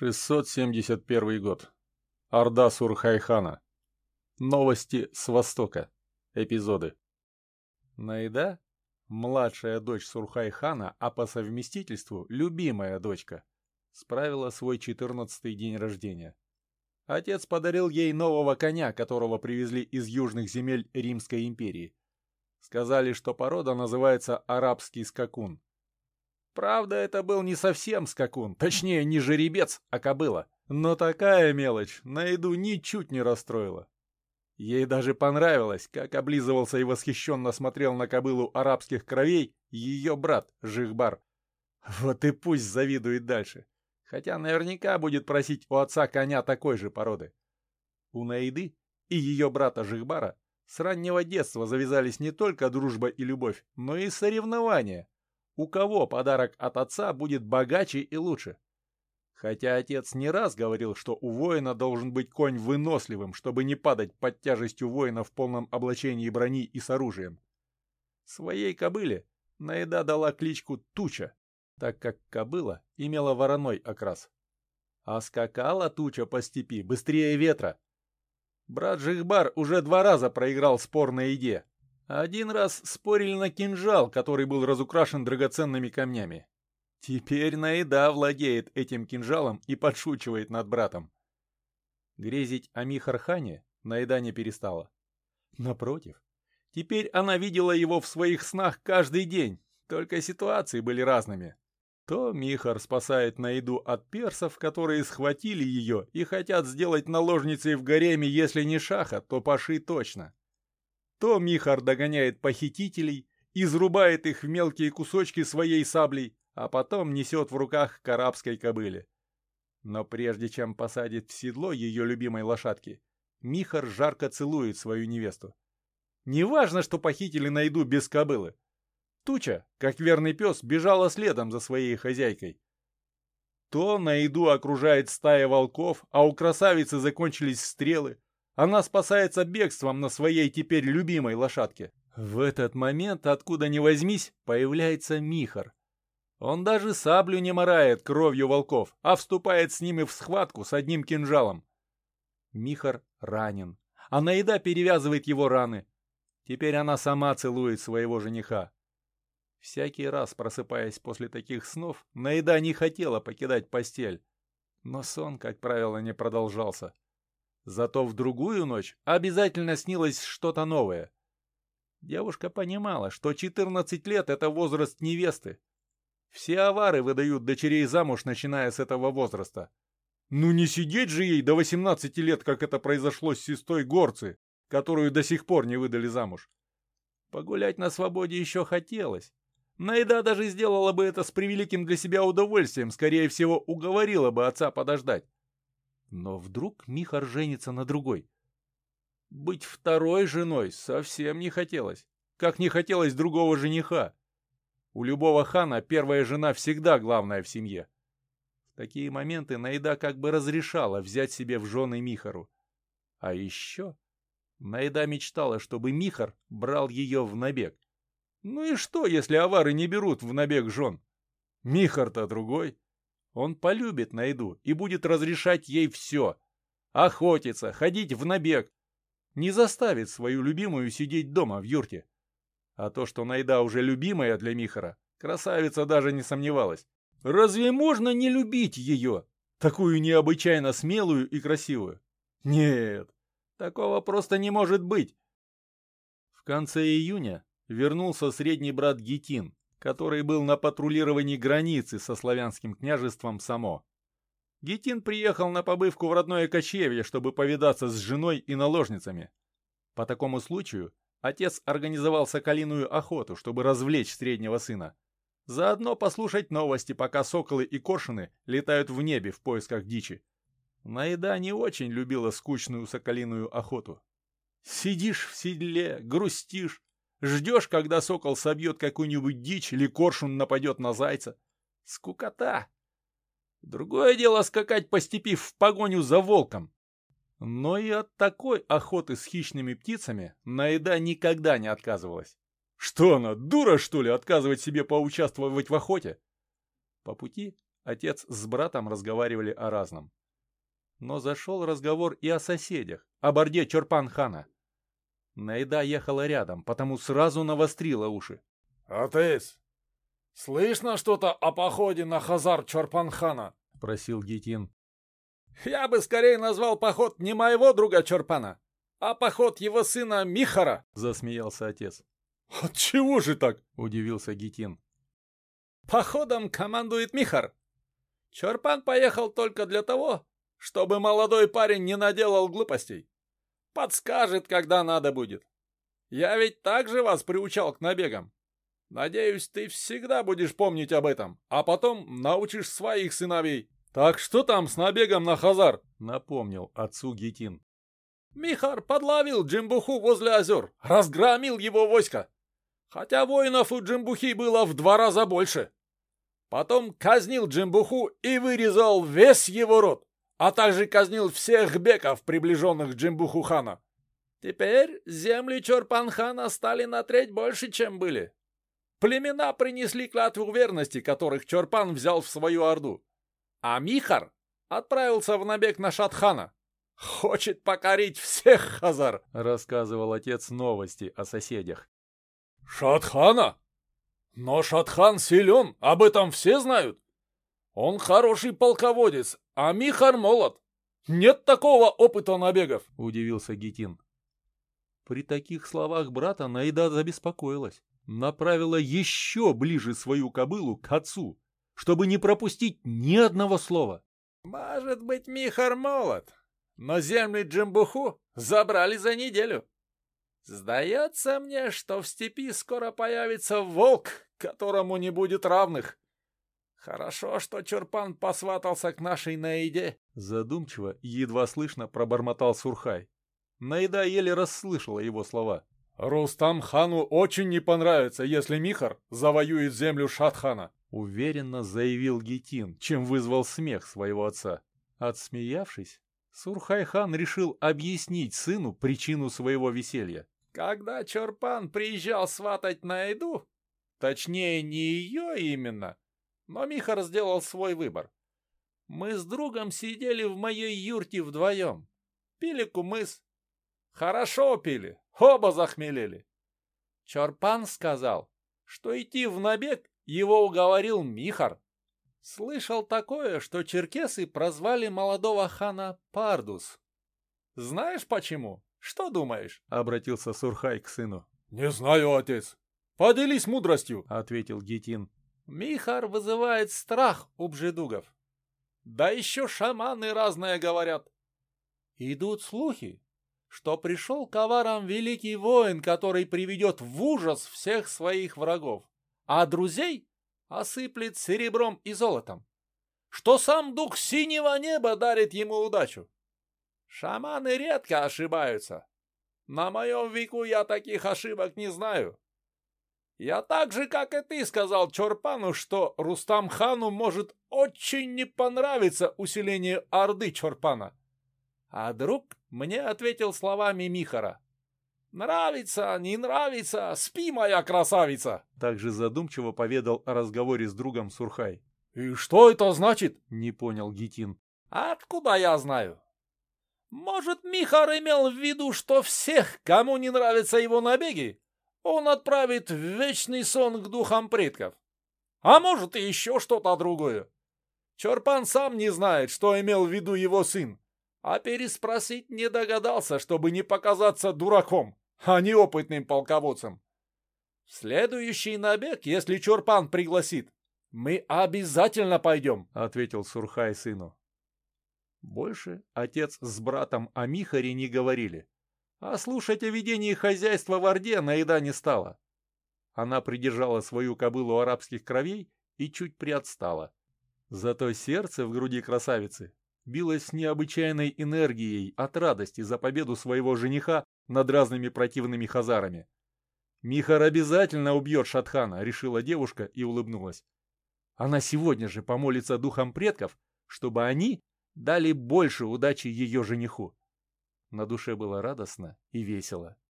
671 год. Орда Сурхайхана. Новости с Востока. Эпизоды. Наида, младшая дочь Сурхайхана, а по совместительству любимая дочка, справила свой четырнадцатый день рождения. Отец подарил ей нового коня, которого привезли из южных земель Римской империи. Сказали, что порода называется арабский скакун. Правда, это был не совсем скакун, точнее, не жеребец, а кобыла. Но такая мелочь на еду ничуть не расстроила. Ей даже понравилось, как облизывался и восхищенно смотрел на кобылу арабских кровей ее брат Жихбар. Вот и пусть завидует дальше. Хотя наверняка будет просить у отца коня такой же породы. У Наиды и ее брата Жихбара с раннего детства завязались не только дружба и любовь, но и соревнования у кого подарок от отца будет богаче и лучше. Хотя отец не раз говорил, что у воина должен быть конь выносливым, чтобы не падать под тяжестью воина в полном облачении брони и с оружием. Своей кобыле Наеда дала кличку Туча, так как кобыла имела вороной окрас. А скакала Туча по степи быстрее ветра. Брат Жихбар уже два раза проиграл спор на еде, один раз спорили на кинжал, который был разукрашен драгоценными камнями. Теперь Наида владеет этим кинжалом и подшучивает над братом. Грезить о Михархане Наида не перестала. Напротив, теперь она видела его в своих снах каждый день, только ситуации были разными. То Михар спасает Наиду от персов, которые схватили ее и хотят сделать наложницей в гареме, если не Шаха, то Паши точно. То Михар догоняет похитителей, изрубает их в мелкие кусочки своей саблей, а потом несет в руках к арабской кобыле. Но прежде чем посадит в седло ее любимой лошадки, Михар жарко целует свою невесту. Неважно, что похитили найду без кобылы. Туча, как верный пес, бежала следом за своей хозяйкой. То на еду окружает стая волков, а у красавицы закончились стрелы, она спасается бегством на своей теперь любимой лошадке. В этот момент, откуда ни возьмись, появляется Михар. Он даже саблю не морает кровью волков, а вступает с ними в схватку с одним кинжалом. Михар ранен, а Наида перевязывает его раны. Теперь она сама целует своего жениха. Всякий раз, просыпаясь после таких снов, Наида не хотела покидать постель. Но сон, как правило, не продолжался. Зато в другую ночь обязательно снилось что-то новое. Девушка понимала, что 14 лет — это возраст невесты. Все авары выдают дочерей замуж, начиная с этого возраста. Ну не сидеть же ей до 18 лет, как это произошло с сестрой Горцы, которую до сих пор не выдали замуж. Погулять на свободе еще хотелось. Найда даже сделала бы это с превеликим для себя удовольствием, скорее всего, уговорила бы отца подождать. Но вдруг Михар женится на другой. Быть второй женой совсем не хотелось. Как не хотелось другого жениха. У любого хана первая жена всегда главная в семье. В такие моменты Наида как бы разрешала взять себе в жены Михару. А еще Наида мечтала, чтобы Михар брал ее в набег. Ну и что, если авары не берут в набег жен? Михар-то другой. Он полюбит Найду и будет разрешать ей все. Охотиться, ходить в набег. Не заставит свою любимую сидеть дома в юрте. А то, что Найда уже любимая для Михара, красавица даже не сомневалась. Разве можно не любить ее? Такую необычайно смелую и красивую? Нет, такого просто не может быть. В конце июня вернулся средний брат Гетин, который был на патрулировании границы со славянским княжеством Само. Гетин приехал на побывку в родное кочевье, чтобы повидаться с женой и наложницами. По такому случаю отец организовал соколиную охоту, чтобы развлечь среднего сына. Заодно послушать новости, пока соколы и коршуны летают в небе в поисках дичи. Наеда не очень любила скучную соколиную охоту. Сидишь в седле, грустишь, Ждешь, когда сокол собьет какую-нибудь дичь или коршун нападет на зайца. Скукота. Другое дело скакать по степи в погоню за волком. Но и от такой охоты с хищными птицами Наеда никогда не отказывалась. Что она, дура, что ли, отказывать себе поучаствовать в охоте? По пути Отец с братом разговаривали о разном. Но зашел разговор и о соседях, о борде Чорпан-хана. Найда ехала рядом, потому сразу навострила уши. «Отец, слышно что-то о походе на Хазар Чорпан-хана?» — просил Гитин. «Я бы скорее назвал поход не моего друга Чорпана, а поход его сына Михара!» — засмеялся отец. «Отчего же так?» — удивился Гитин. «Походом командует Михар. Чорпан поехал только для того, чтобы молодой парень не наделал глупостей. Подскажет, когда надо будет. Я ведь также вас приучал к набегам. Надеюсь, ты всегда будешь помнить об этом, а потом научишь своих сыновей. Так что там с набегом на Хазар?» — напомнил отцу Гитин. Михар подловил Джимбуху возле озер, разгромил его войско. Хотя воинов у Джимбухи было в два раза больше. Потом казнил Джимбуху и вырезал весь его род, а также казнил всех беков, приближенных к Джимбуху хана. Теперь земли Чорпан-хана стали на треть больше, чем были. Племена принесли клятву верности, которых Чорпан взял в свою орду. А Михар отправился в набег на Шатхана. «Хочет покорить всех Хазар!» — рассказывал отец новости о соседях. «Шатхана? Но Шатхан силен, об этом все знают. Он хороший полководец, а Михар молод. Нет такого опыта набегов!» — удивился Гитин. При таких словах брата Наида забеспокоилась, направила еще ближе свою кобылу к отцу, чтобы не пропустить ни одного слова. «Может быть, Михар молод, но земли Джимбуху забрали за неделю. Сдается мне, что в степи скоро появится волк, которому не будет равных. Хорошо, что Чурпан посватался к нашей Наиде. Задумчиво едва слышно пробормотал Сурхай. Наида еле расслышала его слова. «Рустам хану очень не понравится, если Михар завоюет землю Шатхана», уверенно заявил Гитин, чем вызвал смех своего отца. Отсмеявшись, Сурхайхан решил объяснить сыну причину своего веселья. Когда Чорпан приезжал сватать на еду, точнее не ее именно, но Михар сделал свой выбор. Мы с другом сидели в моей юрте вдвоем, пили кумыс. Хорошо пили, оба захмелели. Чорпан сказал, что идти в набег его уговорил Михар. Слышал такое, что черкесы прозвали молодого хана Пардус. Знаешь почему? Что думаешь? Обратился Сурхай к сыну. Не знаю, отец. Поделись мудростью, ответил Гетин. Михар вызывает страх у бжедугов. Да еще шаманы разное говорят. Идут слухи, что пришел к аварам великий воин, который приведет в ужас всех своих врагов, а друзей осыплет серебром и золотом, что сам дух синего неба дарит ему удачу. Шаманы редко ошибаются. На моем веку я таких ошибок не знаю. Я так же, как и ты, сказал Чорпану, что Рустам хану может очень не понравиться усиление Орды Чорпана. А друг мне ответил словами Михара. «Нравится, не нравится, спи, моя красавица!» Также задумчиво поведал о разговоре с другом Сурхай. «И что это значит?» — не понял Гитин. «Откуда я знаю?» «Может, Михар имел в виду, что всех, кому не нравятся его набеги, он отправит в вечный сон к духам предков. А может, и еще что-то другое. Чорпан сам не знает, что имел в виду его сын, а переспросить не догадался, чтобы не показаться дураком а не опытным полководцем. В следующий набег, если Чурпан пригласит, мы обязательно пойдем, — ответил Сурхай сыну. Больше отец с братом о Михаре не говорили, а слушать о ведении хозяйства в Орде Наеда не стала. Она придержала свою кобылу арабских кровей и чуть приотстала. Зато сердце в груди красавицы билось с необычайной энергией от радости за победу своего жениха над разными противными хазарами. «Михар обязательно убьет Шатхана», — решила девушка и улыбнулась. Она сегодня же помолится духам предков, чтобы они дали больше удачи ее жениху. На душе было радостно и весело.